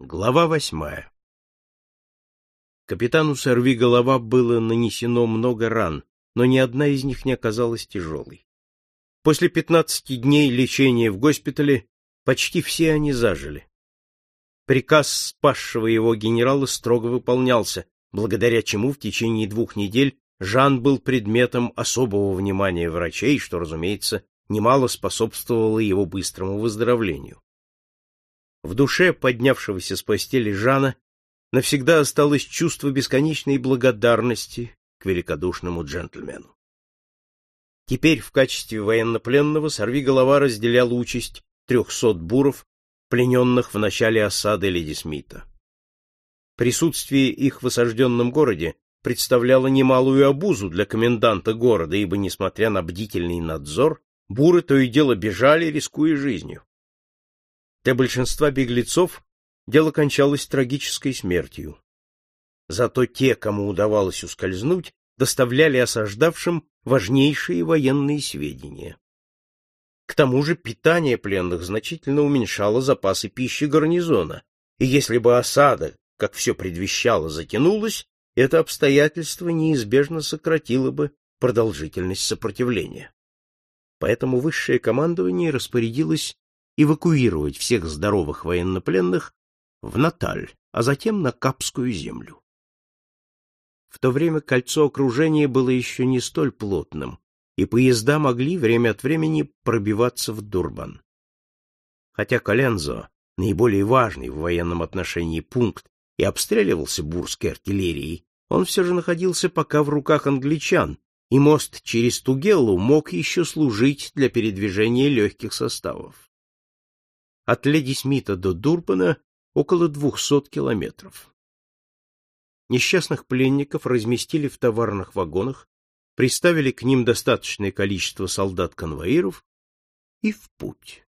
Глава восьмая Капитану Сорвиголова было нанесено много ран, но ни одна из них не оказалась тяжелой. После пятнадцати дней лечения в госпитале почти все они зажили. Приказ спасшего его генерала строго выполнялся, благодаря чему в течение двух недель Жан был предметом особого внимания врачей, что, разумеется, немало способствовало его быстрому выздоровлению. В душе поднявшегося с постели Жана навсегда осталось чувство бесконечной благодарности к великодушному джентльмену. Теперь в качестве военнопленного сорвиголова разделял участь трехсот буров, плененных в начале осады Леди Смита. Присутствие их в осажденном городе представляло немалую обузу для коменданта города, ибо, несмотря на бдительный надзор, буры то и дело бежали, рискуя жизнью. Для большинства беглецов дело кончалось трагической смертью. Зато те, кому удавалось ускользнуть, доставляли осаждавшим важнейшие военные сведения. К тому же питание пленных значительно уменьшало запасы пищи гарнизона, и если бы осада, как все предвещало, затянулась, это обстоятельство неизбежно сократило бы продолжительность сопротивления. Поэтому высшее командование распорядилось эвакуировать всех здоровых военнопленных в Наталь, а затем на Капскую землю. В то время кольцо окружения было еще не столь плотным, и поезда могли время от времени пробиваться в Дурбан. Хотя Колензо, наиболее важный в военном отношении пункт, и обстреливался бурской артиллерией, он все же находился пока в руках англичан, и мост через Тугеллу мог еще служить для передвижения легких составов. От Леди Смита до Дурбана около двухсот километров. Несчастных пленников разместили в товарных вагонах, приставили к ним достаточное количество солдат-конвоиров и в путь.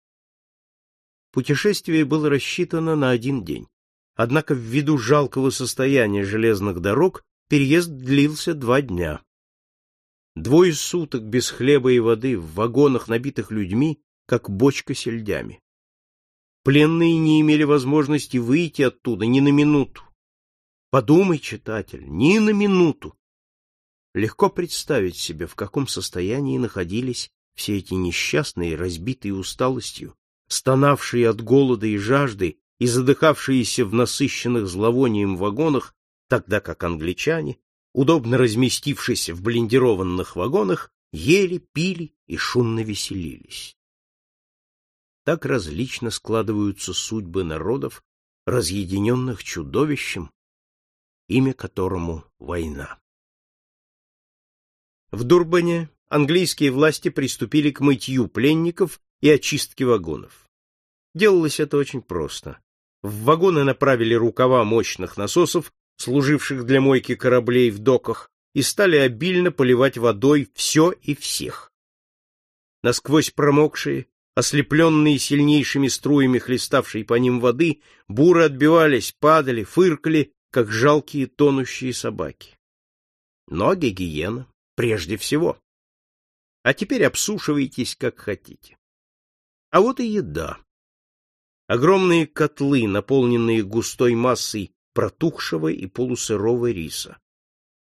Путешествие было рассчитано на один день. Однако ввиду жалкого состояния железных дорог переезд длился два дня. Двое суток без хлеба и воды в вагонах, набитых людьми, как бочка сельдями. Пленные не имели возможности выйти оттуда ни на минуту. Подумай, читатель, ни на минуту. Легко представить себе, в каком состоянии находились все эти несчастные, разбитые усталостью, стонавшие от голода и жажды и задыхавшиеся в насыщенных зловонием вагонах, тогда как англичане, удобно разместившись в блиндированных вагонах, ели, пили и шумно веселились. Так различно складываются судьбы народов, разъединенных чудовищем, имя которому война. В Дурбане английские власти приступили к мытью пленников и очистке вагонов. Делалось это очень просто. В вагоны направили рукава мощных насосов, служивших для мойки кораблей в доках, и стали обильно поливать водой все и всех. Насквозь промокшие, Ослепленные сильнейшими струями хлеставшей по ним воды, буры отбивались, падали, фыркали, как жалкие тонущие собаки. Но гигиена прежде всего. А теперь обсушивайтесь, как хотите. А вот и еда. Огромные котлы, наполненные густой массой протухшего и полусырого риса.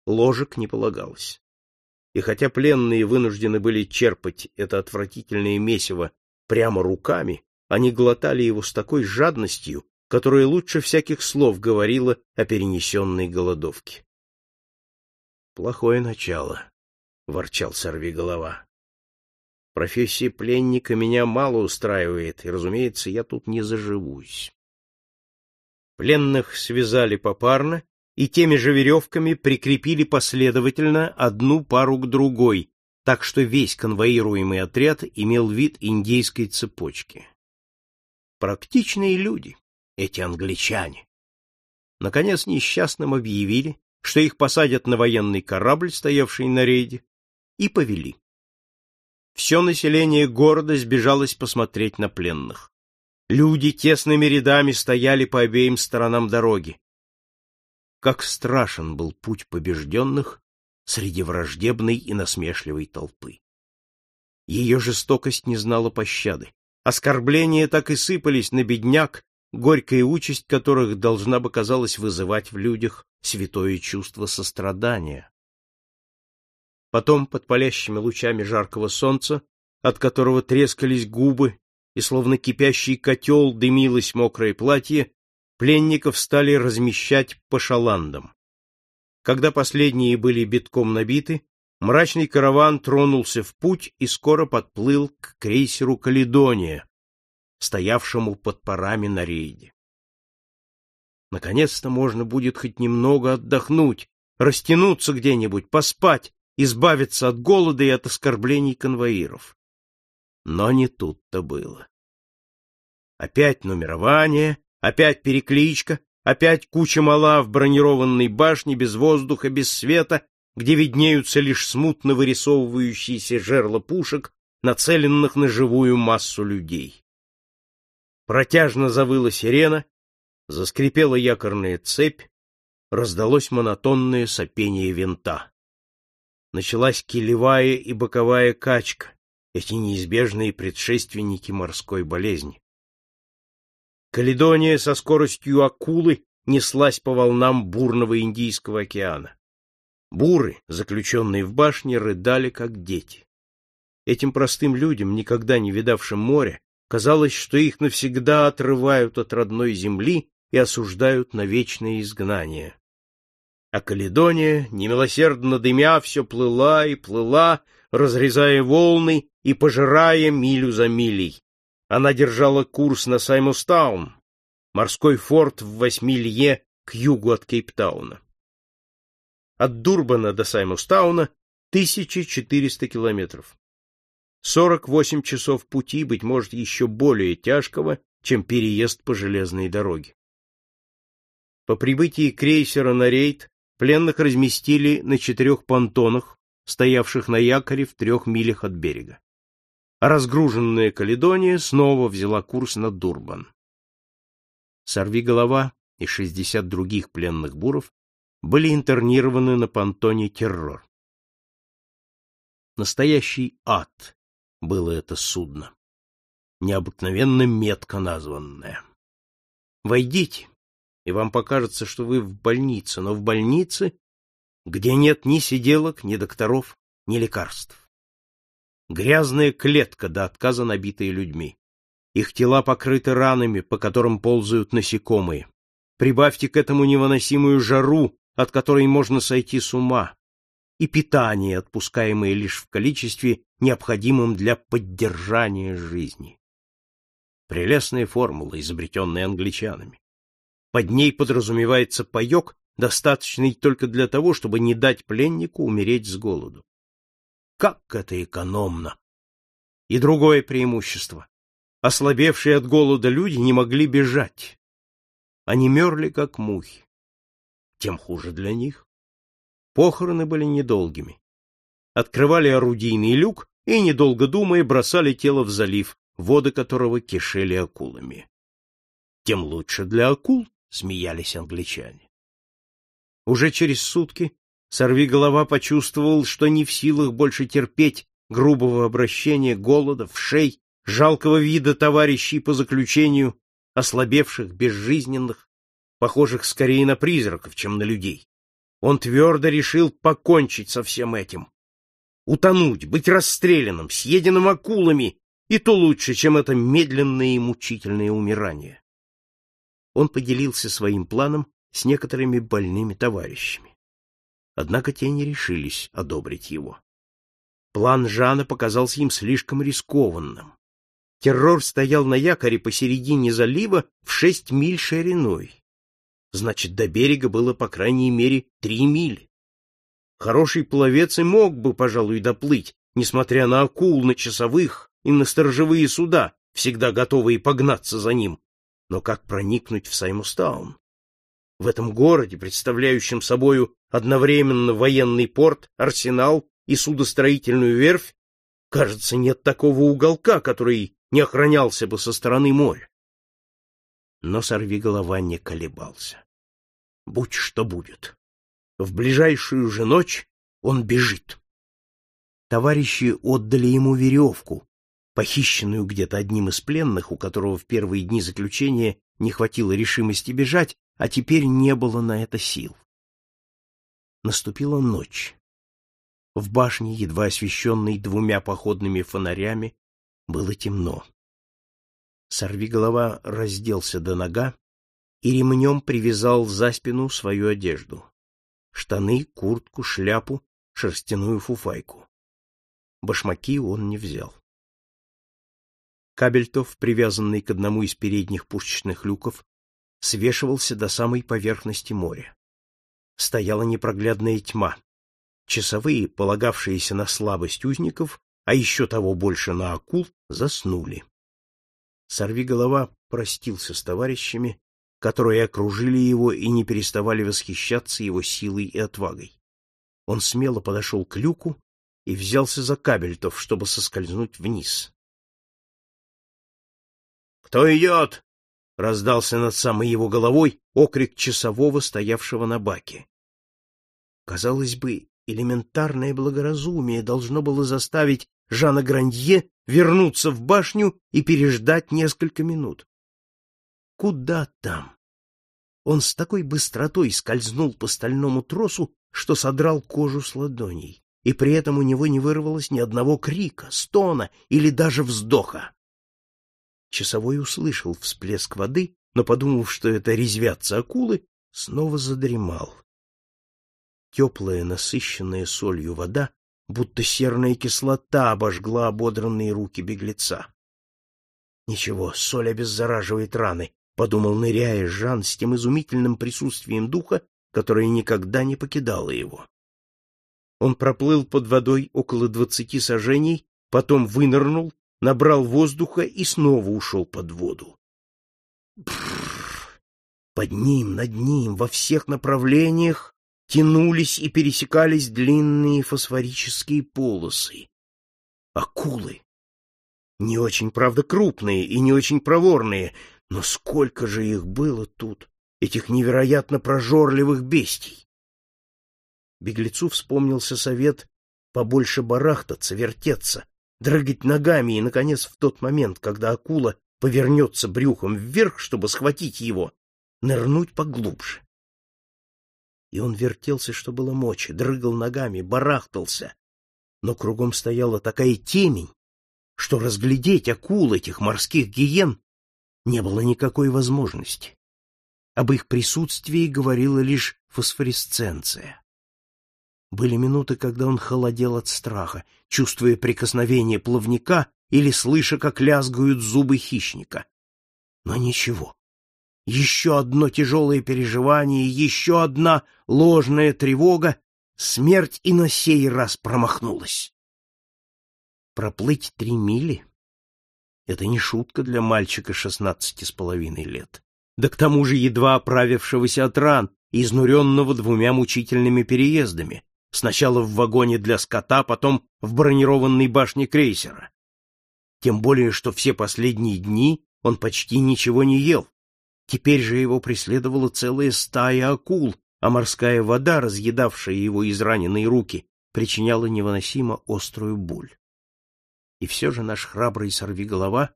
Ложек не полагалось. И хотя пленные вынуждены были черпать это отвратительное месиво прямо руками, они глотали его с такой жадностью, которая лучше всяких слов говорила о перенесенной голодовке. «Плохое начало», — ворчал сорвиголова. «Профессия пленника меня мало устраивает, и, разумеется, я тут не заживусь». Пленных связали попарно и теми же веревками прикрепили последовательно одну пару к другой, так что весь конвоируемый отряд имел вид индейской цепочки. Практичные люди, эти англичане. Наконец несчастным объявили, что их посадят на военный корабль, стоявший на рейде, и повели. Все население города сбежалось посмотреть на пленных. Люди тесными рядами стояли по обеим сторонам дороги. Как страшен был путь побежденных среди враждебной и насмешливой толпы. Ее жестокость не знала пощады. Оскорбления так и сыпались на бедняк, горькая участь которых должна бы, казалось, вызывать в людях святое чувство сострадания. Потом, под палящими лучами жаркого солнца, от которого трескались губы, и словно кипящий котел дымилось мокрое платье, пленников стали размещать по шаландам. Когда последние были битком набиты, мрачный караван тронулся в путь и скоро подплыл к крейсеру «Каледония», стоявшему под парами на рейде. Наконец-то можно будет хоть немного отдохнуть, растянуться где-нибудь, поспать, избавиться от голода и от оскорблений конвоиров. Но не тут-то было. Опять нумерование, опять перекличка, опять куча мала в бронированной башне без воздуха, без света, где виднеются лишь смутно вырисовывающиеся жерла пушек, нацеленных на живую массу людей. Протяжно завыла сирена, заскрипела якорная цепь, раздалось монотонное сопение винта. Началась килевая и боковая качка, эти неизбежные предшественники морской болезни. Каледония со скоростью акулы неслась по волнам бурного Индийского океана. Буры, заключенные в башне, рыдали, как дети. Этим простым людям, никогда не видавшим моря, Казалось, что их навсегда отрывают от родной земли и осуждают на вечное изгнание. А Каледония, немилосердно дымя, все плыла и плыла, разрезая волны и пожирая милю за милей. Она держала курс на Саймустаун, морской форт в восьми лье к югу от Кейптауна. От Дурбана до Саймустауна 1400 километров. 48 часов пути, быть может, еще более тяжкого, чем переезд по железной дороге. По прибытии крейсера на рейд пленных разместили на четырех понтонах, стоявших на якоре в трех милях от берега. Разгруженная Каледония снова взяла курс на Дурбан. Сорви голова и 60 других пленных буров были интернированы на понтоне Террор. Настоящий ад было это судно, необыкновенно метко названное. Войдите, и вам покажется, что вы в больнице, но в больнице, где нет ни сиделок, ни докторов, ни лекарств. Грязная клетка до отказа набитая людьми. Их тела покрыты ранами, по которым ползают насекомые. Прибавьте к этому невыносимую жару, от которой можно сойти с ума и питание, отпускаемое лишь в количестве, необходимом для поддержания жизни. Прелестная формула, изобретенная англичанами. Под ней подразумевается паек, достаточный только для того, чтобы не дать пленнику умереть с голоду. Как это экономно! И другое преимущество. Ослабевшие от голода люди не могли бежать. Они мерли, как мухи. Тем хуже для них. Похороны были недолгими. Открывали орудийный люк и, недолго думая, бросали тело в залив, воды которого кишели акулами. Тем лучше для акул, смеялись англичане. Уже через сутки сорвиголова почувствовал, что не в силах больше терпеть грубого обращения, голода, вшей, жалкого вида товарищей по заключению, ослабевших, безжизненных, похожих скорее на призраков, чем на людей. Он твердо решил покончить со всем этим. Утонуть, быть расстрелянным, съеденным акулами, и то лучше, чем это медленное и мучительное умирание. Он поделился своим планом с некоторыми больными товарищами. Однако те не решились одобрить его. План Жана показался им слишком рискованным. Террор стоял на якоре посередине залива в шесть миль шириной. Значит, до берега было по крайней мере три мили. Хороший пловец и мог бы, пожалуй, доплыть, несмотря на акул, на часовых и на сторожевые суда, всегда готовые погнаться за ним. Но как проникнуть в Саймустаун? В этом городе, представляющем собою одновременно военный порт, арсенал и судостроительную верфь, кажется, нет такого уголка, который не охранялся бы со стороны моря. Но сорвиголова не колебался. Будь что будет. В ближайшую же ночь он бежит. Товарищи отдали ему веревку, похищенную где-то одним из пленных, у которого в первые дни заключения не хватило решимости бежать, а теперь не было на это сил. Наступила ночь. В башне, едва освещенной двумя походными фонарями, было темно. Сорвиголова разделся до нога и ремнем привязал за спину свою одежду. Штаны, куртку, шляпу, шерстяную фуфайку. Башмаки он не взял. Кабельтов, привязанный к одному из передних пушечных люков, свешивался до самой поверхности моря. Стояла непроглядная тьма. Часовые, полагавшиеся на слабость узников, а еще того больше на акул, заснули. Сорвиголова простился с товарищами, которые окружили его и не переставали восхищаться его силой и отвагой. Он смело подошел к люку и взялся за кабельтов, чтобы соскользнуть вниз. «Кто идет?» — раздался над самой его головой окрик часового, стоявшего на баке. Казалось бы, элементарное благоразумие должно было заставить Жана Грандье вернуться в башню и переждать несколько минут. Куда там? Он с такой быстротой скользнул по стальному тросу, что содрал кожу с ладоней, и при этом у него не вырвалось ни одного крика, стона или даже вздоха. Часовой услышал всплеск воды, но, подумав, что это резвятся акулы, снова задремал. Теплая, насыщенная солью вода будто серная кислота обожгла ободранные руки беглеца. Ничего, соль обеззараживает раны, подумал, ныряя Жан с тем изумительным присутствием духа, которое никогда не покидало его. Он проплыл под водой около двадцати саженей, потом вынырнул, набрал воздуха и снова ушел под воду. Под ним, над ним, во всех направлениях тянулись и пересекались длинные фосфорические полосы. Акулы. Не очень, правда, крупные и не очень проворные, но сколько же их было тут, этих невероятно прожорливых бестий! Беглецу вспомнился совет побольше барахтаться, вертеться, дрыгать ногами, и, наконец, в тот момент, когда акула повернется брюхом вверх, чтобы схватить его, нырнуть поглубже и он вертелся, что было мочи, дрыгал ногами, барахтался. Но кругом стояла такая темень, что разглядеть акул этих морских гиен не было никакой возможности. Об их присутствии говорила лишь фосфоресценция. Были минуты, когда он холодел от страха, чувствуя прикосновение плавника или слыша, как лязгают зубы хищника. Но ничего. Еще одно тяжелое переживание, еще одна ложная тревога, смерть и на сей раз промахнулась. Проплыть три мили — это не шутка для мальчика шестнадцати с половиной лет, да к тому же едва оправившегося от ран, изнуренного двумя мучительными переездами, сначала в вагоне для скота, потом в бронированной башне крейсера. Тем более, что все последние дни он почти ничего не ел, Теперь же его преследовала целая стая акул, а морская вода, разъедавшая его израненные руки, причиняла невыносимо острую боль. И все же наш храбрый сорвиголова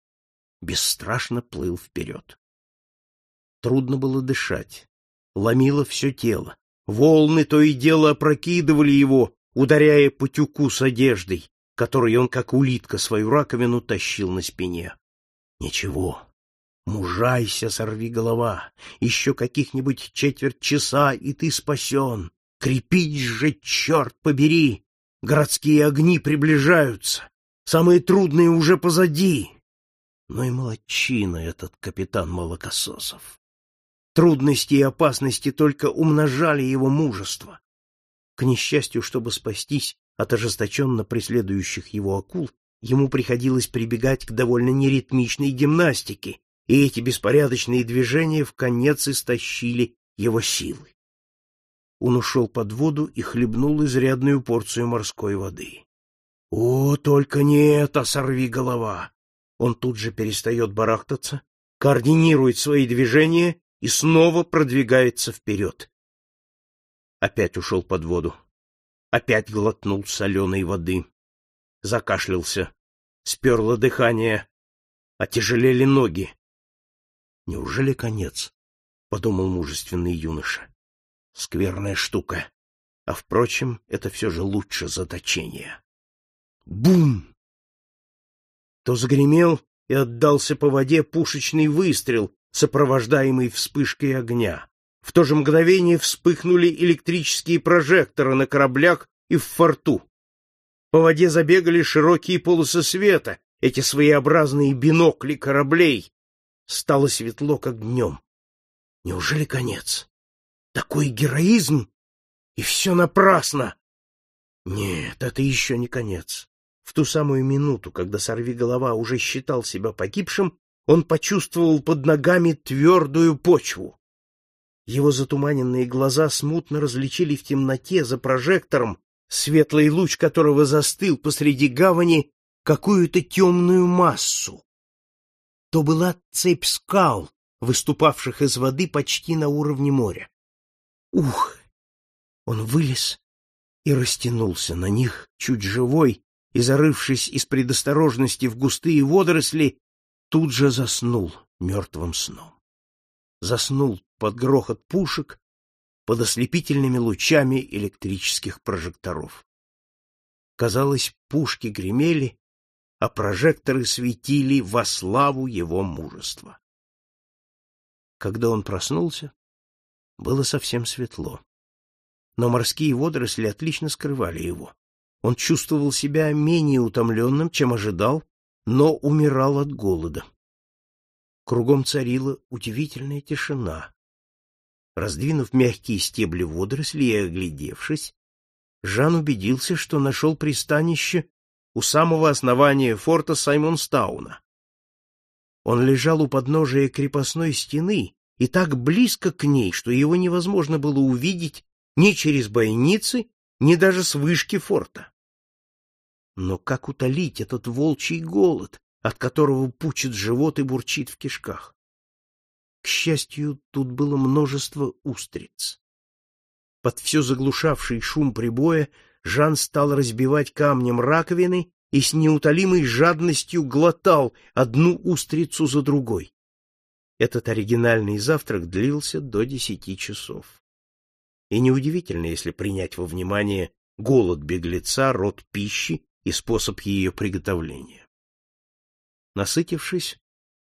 бесстрашно плыл вперед. Трудно было дышать, ломило все тело. Волны то и дело опрокидывали его, ударяя по тюку с одеждой, которой он, как улитка, свою раковину тащил на спине. Ничего, Мужайся, сорви голова, еще каких-нибудь четверть часа, и ты спасен. Крепись же, черт побери! Городские огни приближаются, самые трудные уже позади. Но и молодчина этот капитан Молокососов. Трудности и опасности только умножали его мужество. К несчастью, чтобы спастись от ожесточенно преследующих его акул, ему приходилось прибегать к довольно неритмичной гимнастике, и эти беспорядочные движения в конец истощили его силы. Он ушел под воду и хлебнул изрядную порцию морской воды. О, только не это, сорви голова! Он тут же перестает барахтаться, координирует свои движения и снова продвигается вперед. Опять ушел под воду. Опять глотнул соленой воды. Закашлялся. Сперло дыхание. Отяжелели ноги. Неужели конец? подумал мужественный юноша. Скверная штука. А впрочем, это все же лучше заточения. Бум! То загремел и отдался по воде пушечный выстрел, сопровождаемый вспышкой огня. В то же мгновение вспыхнули электрические прожекторы на кораблях и в форту. По воде забегали широкие полосы света, эти своеобразные бинокли кораблей. Стало светло, как днем. Неужели конец? Такой героизм? И все напрасно! Нет, это еще не конец. В ту самую минуту, когда сорвиголова уже считал себя погибшим, он почувствовал под ногами твердую почву. Его затуманенные глаза смутно различили в темноте за прожектором, светлый луч которого застыл посреди гавани, какую-то темную массу. То была цепь скал, выступавших из воды почти на уровне моря. Ух! Он вылез и растянулся на них, чуть живой, и, зарывшись из предосторожности в густые водоросли, тут же заснул мертвым сном. Заснул под грохот пушек, под ослепительными лучами электрических прожекторов. Казалось, пушки гремели, а прожекторы светили во славу его мужества. Когда он проснулся, было совсем светло. Но морские водоросли отлично скрывали его. Он чувствовал себя менее утомленным, чем ожидал, но умирал от голода. Кругом царила удивительная тишина. Раздвинув мягкие стебли водорослей и оглядевшись, Жан убедился, что нашел пристанище у самого основания форта Саймонстауна. Он лежал у подножия крепостной стены и так близко к ней, что его невозможно было увидеть ни через бойницы, ни даже с вышки форта. Но как утолить этот волчий голод, от которого пучит живот и бурчит в кишках? К счастью, тут было множество устриц. Под все заглушавший шум прибоя Жан стал разбивать камнем раковины и с неутолимой жадностью глотал одну устрицу за другой. Этот оригинальный завтрак длился до десяти часов. И неудивительно, если принять во внимание голод беглеца, род пищи и способ ее приготовления. Насытившись,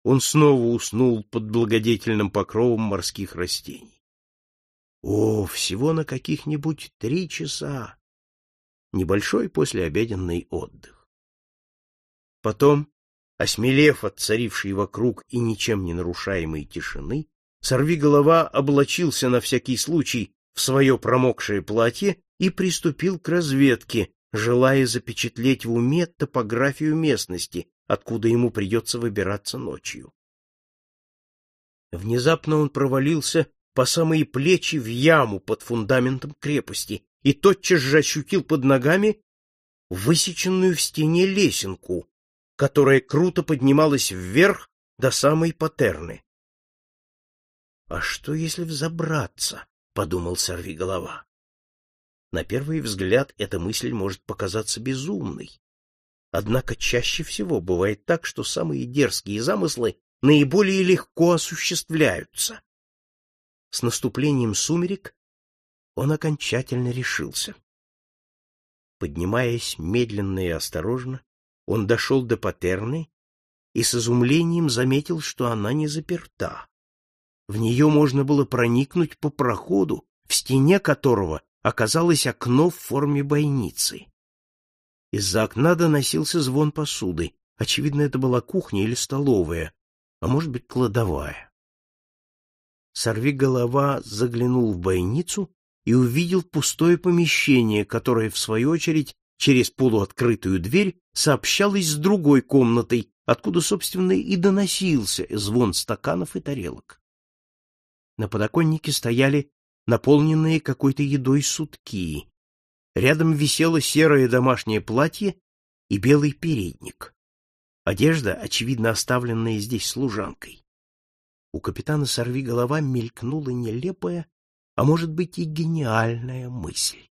он снова уснул под благодетельным покровом морских растений. О, всего на каких-нибудь три часа! Небольшой послеобеденный отдых. Потом, осмелев от царившей вокруг и ничем не нарушаемой тишины, сорвиголова облачился на всякий случай в свое промокшее платье и приступил к разведке, желая запечатлеть в уме топографию местности, откуда ему придется выбираться ночью. Внезапно он провалился по самые плечи в яму под фундаментом крепости и тотчас же ощутил под ногами высеченную в стене лесенку, которая круто поднималась вверх до самой Патерны. А что если взобраться, подумал сорвиголова. На первый взгляд эта мысль может показаться безумной. Однако чаще всего бывает так, что самые дерзкие замыслы наиболее легко осуществляются. С наступлением сумерек он окончательно решился. Поднимаясь медленно и осторожно, он дошел до Патерны и с изумлением заметил, что она не заперта. В нее можно было проникнуть по проходу, в стене которого оказалось окно в форме бойницы. Из-за окна доносился звон посуды. Очевидно, это была кухня или столовая, а может быть, кладовая. Сорви голова заглянул в бойницу и увидел пустое помещение, которое, в свою очередь, через полуоткрытую дверь сообщалась с другой комнатой, откуда, собственно, и доносился звон стаканов и тарелок. На подоконнике стояли наполненные какой-то едой сутки. Рядом висело серое домашнее платье и белый передник. Одежда, очевидно, оставленная здесь служанкой. У капитана Сорви голова мелькнула нелепая, а может быть и гениальная мысль.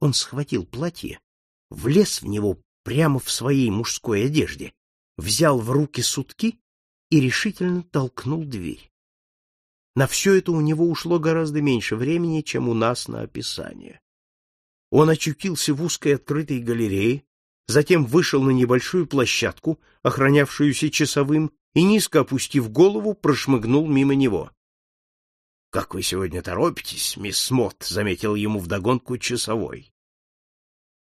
Он схватил платье, влез в него прямо в своей мужской одежде, взял в руки сутки и решительно толкнул дверь. На все это у него ушло гораздо меньше времени, чем у нас на описание. Он очутился в узкой открытой галерее, затем вышел на небольшую площадку, охранявшуюся часовым, и, низко опустив голову, прошмыгнул мимо него. — Как вы сегодня торопитесь, мисс Смот, — заметил ему вдогонку часовой.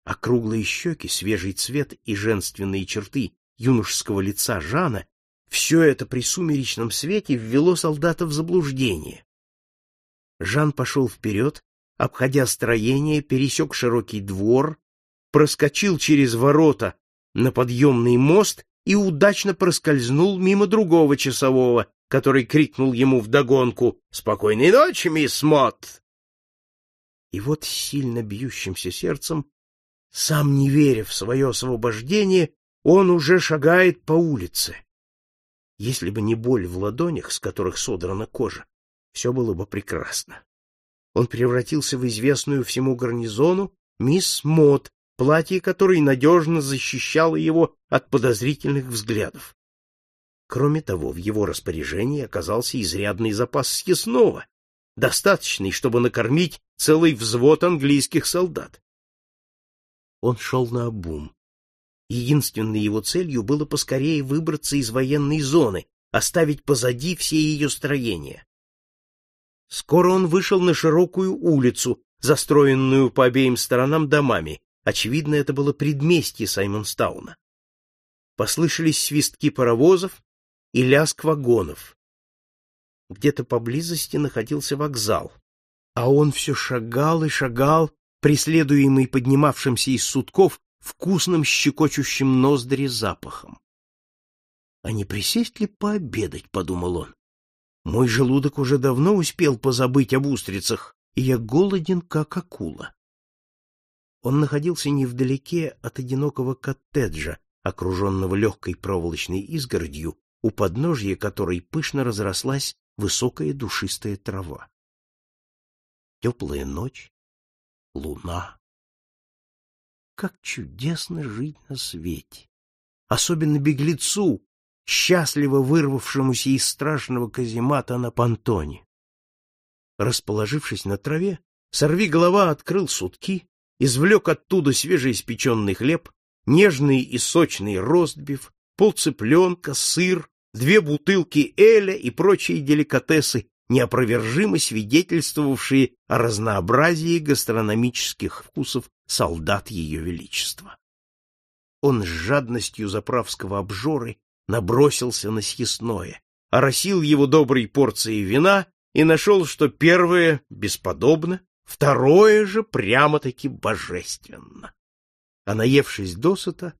Округлые щеки, свежий цвет и женственные черты юношеского лица Жана — все это при сумеречном свете ввело солдата в заблуждение. Жан пошел вперед, обходя строение, пересек широкий двор, проскочил через ворота на подъемный мост и удачно проскользнул мимо другого часового, который крикнул ему вдогонку «Спокойной ночи, мисс Мот!» И вот с сильно бьющимся сердцем, сам не веря в свое освобождение, он уже шагает по улице. Если бы не боль в ладонях, с которых содрана кожа, все было бы прекрасно. Он превратился в известную всему гарнизону мисс Мот, платье которой надежно защищало его от подозрительных взглядов. Кроме того, в его распоряжении оказался изрядный запас съестного, достаточный, чтобы накормить целый взвод английских солдат. Он шел на обум. Единственной его целью было поскорее выбраться из военной зоны, оставить позади все ее строения. Скоро он вышел на широкую улицу, застроенную по обеим сторонам домами. Очевидно, это было предместье Саймонстауна. Послышались свистки паровозов, и лязг вагонов. Где-то поблизости находился вокзал, а он все шагал и шагал, преследуемый поднимавшимся из сутков вкусным щекочущим ноздри запахом. А не присесть ли пообедать, подумал он. Мой желудок уже давно успел позабыть об устрицах, и я голоден, как акула. Он находился невдалеке от одинокого коттеджа, окруженного легкой проволочной изгородью, у подножья которой пышно разрослась высокая душистая трава. Теплая ночь, луна. Как чудесно жить на свете! Особенно беглецу, счастливо вырвавшемуся из страшного каземата на понтоне. Расположившись на траве, сорви голова открыл сутки, извлек оттуда свежеиспеченный хлеб, нежный и сочный ростбиф, полцыпленка, сыр, две бутылки эля и прочие деликатесы, неопровержимо свидетельствовавшие о разнообразии гастрономических вкусов солдат Ее Величества. Он с жадностью заправского обжоры набросился на съестное, оросил его доброй порцией вина и нашел, что первое бесподобно, второе же прямо-таки божественно. А наевшись досыта,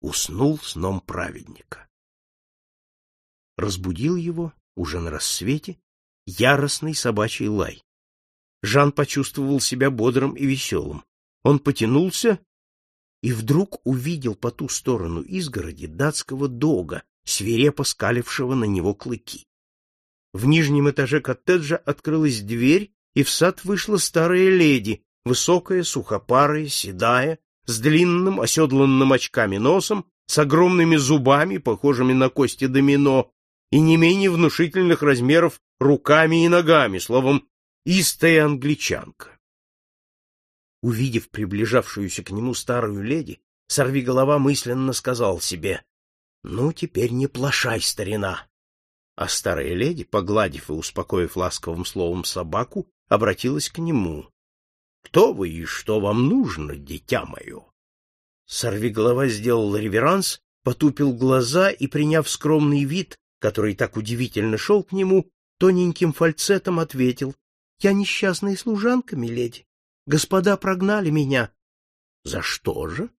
уснул сном праведника разбудил его, уже на рассвете, яростный собачий лай. Жан почувствовал себя бодрым и веселым. Он потянулся и вдруг увидел по ту сторону изгороди датского дога, свирепо скалившего на него клыки. В нижнем этаже коттеджа открылась дверь, и в сад вышла старая леди, высокая, сухопарая, седая, с длинным оседланным очками носом, с огромными зубами, похожими на кости домино, и не менее внушительных размеров руками и ногами, словом, истая англичанка. Увидев приближавшуюся к нему старую леди, сорвиголова мысленно сказал себе, «Ну, теперь не плашай, старина!» А старая леди, погладив и успокоив ласковым словом собаку, обратилась к нему. «Кто вы и что вам нужно, дитя мое?» Сорвиголова сделал реверанс, потупил глаза и, приняв скромный вид, который так удивительно шел к нему, тоненьким фальцетом ответил, — Я несчастная служанка, миледи. Господа прогнали меня. — За что же?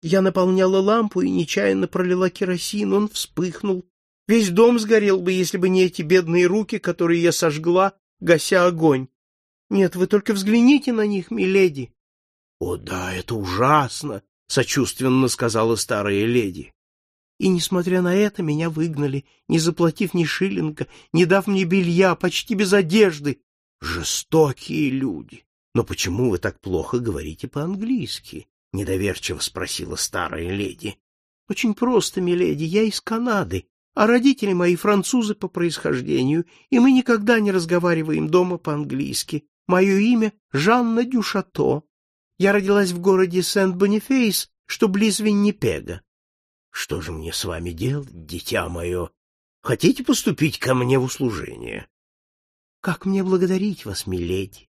Я наполняла лампу и нечаянно пролила керосин, он вспыхнул. Весь дом сгорел бы, если бы не эти бедные руки, которые я сожгла, гася огонь. Нет, вы только взгляните на них, миледи. — О да, это ужасно! — сочувственно сказала старая леди. И, несмотря на это, меня выгнали, не заплатив ни шиллинга, не дав мне белья, почти без одежды. Жестокие люди! Но почему вы так плохо говорите по-английски? — недоверчиво спросила старая леди. — Очень просто, миледи, я из Канады, а родители мои французы по происхождению, и мы никогда не разговариваем дома по-английски. Мое имя Жанна Дюшато. Я родилась в городе Сент-Бонифейс, что близ Виннипега. Что же мне с вами делать, дитя мое? Хотите поступить ко мне в услужение? Как мне благодарить вас, миледи?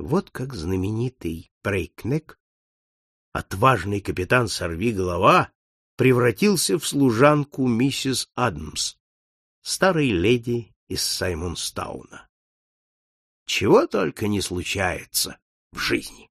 Вот как знаменитый Брейкнек, отважный капитан Сорви-голова, превратился в служанку миссис Адамс, старой леди из Саймонстауна. Чего только не случается в жизни.